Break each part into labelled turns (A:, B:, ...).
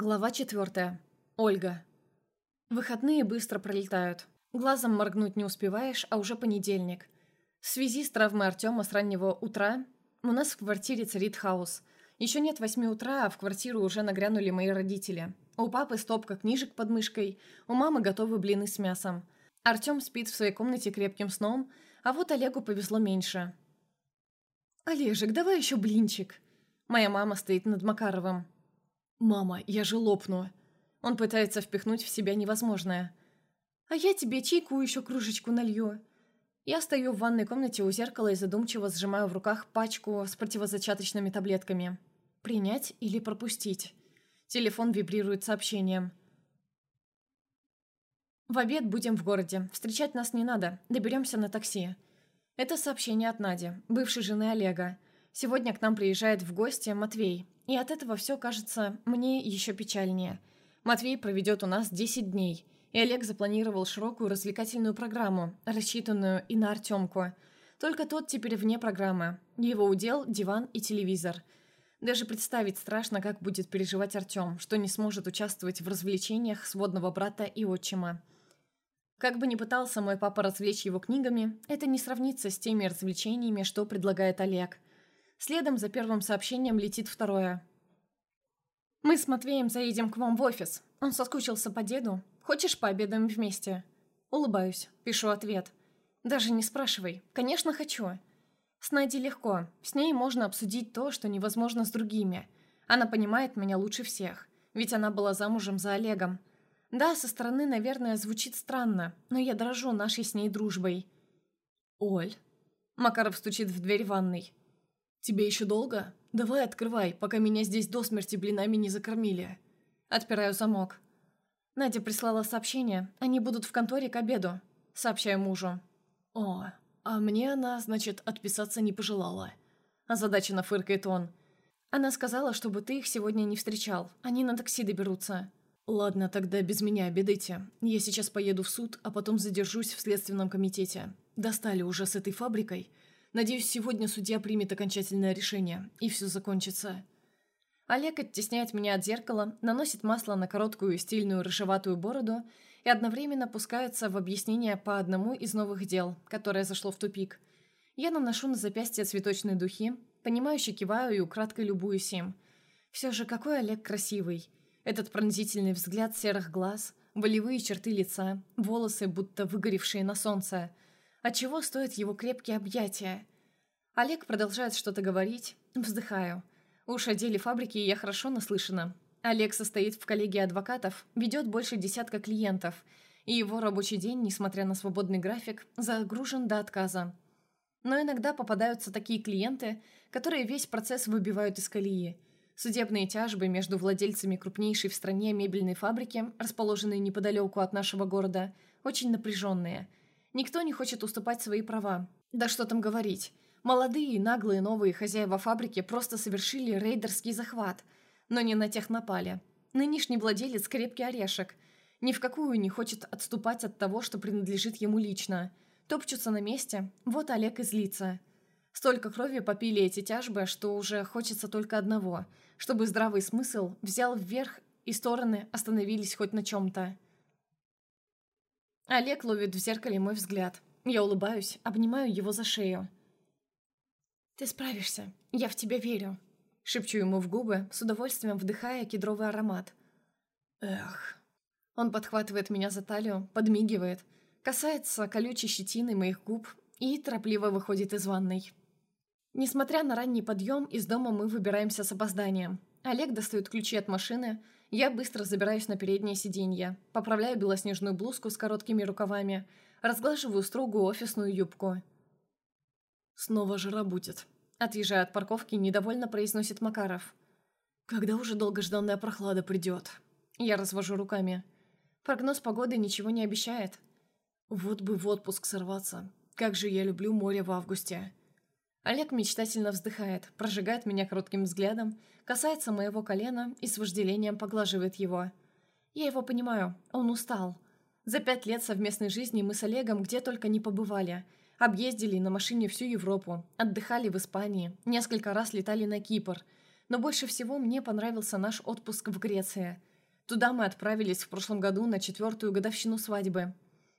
A: Глава четвертая. Ольга. Выходные быстро пролетают. Глазом моргнуть не успеваешь, а уже понедельник. В связи с травмой Артема с раннего утра у нас в квартире царит хаос. Еще нет восьми утра, а в квартиру уже нагрянули мои родители. У папы стопка книжек под мышкой, у мамы готовы блины с мясом. Артем спит в своей комнате крепким сном, а вот Олегу повезло меньше. «Олежек, давай еще блинчик!» Моя мама стоит над Макаровым. «Мама, я же лопну!» Он пытается впихнуть в себя невозможное. «А я тебе чайку еще кружечку налью!» Я стою в ванной комнате у зеркала и задумчиво сжимаю в руках пачку с противозачаточными таблетками. Принять или пропустить? Телефон вибрирует сообщением. В обед будем в городе. Встречать нас не надо. Доберемся на такси. Это сообщение от Нади, бывшей жены Олега. Сегодня к нам приезжает в гости Матвей, и от этого все кажется мне еще печальнее. Матвей проведет у нас 10 дней, и Олег запланировал широкую развлекательную программу, рассчитанную и на Артемку. Только тот теперь вне программы. Его удел – диван и телевизор. Даже представить страшно, как будет переживать Артем, что не сможет участвовать в развлечениях сводного брата и отчима. Как бы ни пытался мой папа развлечь его книгами, это не сравнится с теми развлечениями, что предлагает Олег – Следом за первым сообщением летит второе. «Мы с Матвеем заедем к вам в офис. Он соскучился по деду. Хочешь, пообедаем вместе?» Улыбаюсь, пишу ответ. «Даже не спрашивай. Конечно, хочу». С Надей легко. С ней можно обсудить то, что невозможно с другими. Она понимает меня лучше всех. Ведь она была замужем за Олегом. Да, со стороны, наверное, звучит странно, но я дрожу нашей с ней дружбой. «Оль?» Макаров стучит в дверь ванной. «Тебе еще долго? Давай открывай, пока меня здесь до смерти блинами не закормили». Отпираю замок. Надя прислала сообщение. Они будут в конторе к обеду. Сообщаю мужу. «О, а мне она, значит, отписаться не пожелала». Озадаченно фыркает он. «Она сказала, чтобы ты их сегодня не встречал. Они на такси доберутся». «Ладно, тогда без меня обедайте. Я сейчас поеду в суд, а потом задержусь в следственном комитете. Достали уже с этой фабрикой. Надеюсь, сегодня судья примет окончательное решение, и все закончится. Олег оттесняет меня от зеркала, наносит масло на короткую стильную рыжеватую бороду и одновременно пускается в объяснение по одному из новых дел, которое зашло в тупик. Я наношу на запястье цветочные духи, понимающе киваю и украдкой любуюсь им. Все же какой Олег красивый. Этот пронзительный взгляд серых глаз, волевые черты лица, волосы, будто выгоревшие на солнце – от чего стоят его крепкие объятия? Олег продолжает что-то говорить. Вздыхаю. Уж о деле фабрики я хорошо наслышана. Олег состоит в коллегии адвокатов, ведет больше десятка клиентов, и его рабочий день, несмотря на свободный график, загружен до отказа. Но иногда попадаются такие клиенты, которые весь процесс выбивают из колеи. Судебные тяжбы между владельцами крупнейшей в стране мебельной фабрики, расположенной неподалеку от нашего города, очень напряженные – Никто не хочет уступать свои права. Да что там говорить. Молодые, наглые новые хозяева фабрики просто совершили рейдерский захват. Но не на тех напали. Нынешний владелец крепкий орешек. Ни в какую не хочет отступать от того, что принадлежит ему лично. Топчутся на месте. Вот Олег и злится. Столько крови попили эти тяжбы, что уже хочется только одного, чтобы здравый смысл взял вверх и стороны остановились хоть на чем-то. Олег ловит в зеркале мой взгляд. Я улыбаюсь, обнимаю его за шею. «Ты справишься. Я в тебя верю», — шепчу ему в губы, с удовольствием вдыхая кедровый аромат. «Эх». Он подхватывает меня за талию, подмигивает, касается колючей щетины моих губ и торопливо выходит из ванной. Несмотря на ранний подъем, из дома мы выбираемся с опозданием. Олег достает ключи от машины, я быстро забираюсь на переднее сиденье, поправляю белоснежную блузку с короткими рукавами, разглаживаю строгую офисную юбку. «Снова жара будет», — отъезжая от парковки, недовольно произносит Макаров. «Когда уже долгожданная прохлада придет?» Я развожу руками. Прогноз погоды ничего не обещает. Вот бы в отпуск сорваться. Как же я люблю море в августе. Олег мечтательно вздыхает, прожигает меня коротким взглядом, касается моего колена и с вожделением поглаживает его. Я его понимаю, он устал. За пять лет совместной жизни мы с Олегом где только не побывали. Объездили на машине всю Европу, отдыхали в Испании, несколько раз летали на Кипр. Но больше всего мне понравился наш отпуск в Греции. Туда мы отправились в прошлом году на четвертую годовщину свадьбы.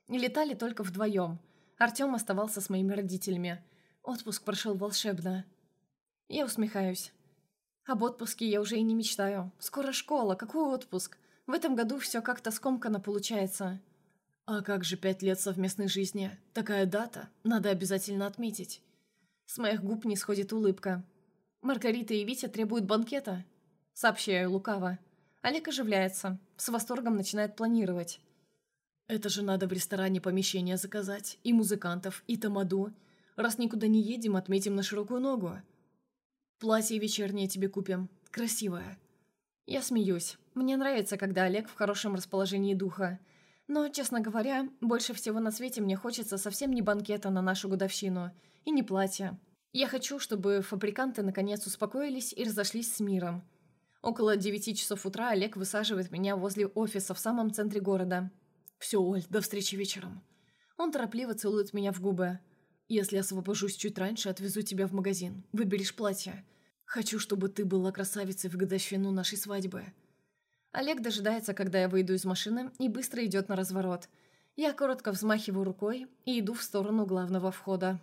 A: И летали только вдвоем. Артем оставался с моими родителями. Отпуск прошел волшебно. Я усмехаюсь. Об отпуске я уже и не мечтаю. Скоро школа, какой отпуск? В этом году все как-то скомканно получается. А как же пять лет совместной жизни? Такая дата, надо обязательно отметить. С моих губ не сходит улыбка. Маргарита и Витя требуют банкета. Сообщаю лукаво. Олег оживляется, с восторгом начинает планировать. Это же надо в ресторане помещение заказать, и музыкантов, и тамаду. Раз никуда не едем, отметим на широкую ногу. Платье вечернее тебе купим, красивое. Я смеюсь. Мне нравится, когда Олег в хорошем расположении духа. Но, честно говоря, больше всего на свете мне хочется совсем не банкета на нашу годовщину. И не платья. Я хочу, чтобы фабриканты наконец успокоились и разошлись с миром. Около девяти часов утра Олег высаживает меня возле офиса в самом центре города. «Все, Оль, до встречи вечером». Он торопливо целует меня в губы. «Если освобожусь чуть раньше, отвезу тебя в магазин. Выберешь платье. Хочу, чтобы ты была красавицей в годовщину нашей свадьбы». Олег дожидается, когда я выйду из машины, и быстро идет на разворот. Я коротко взмахиваю рукой и иду в сторону главного входа.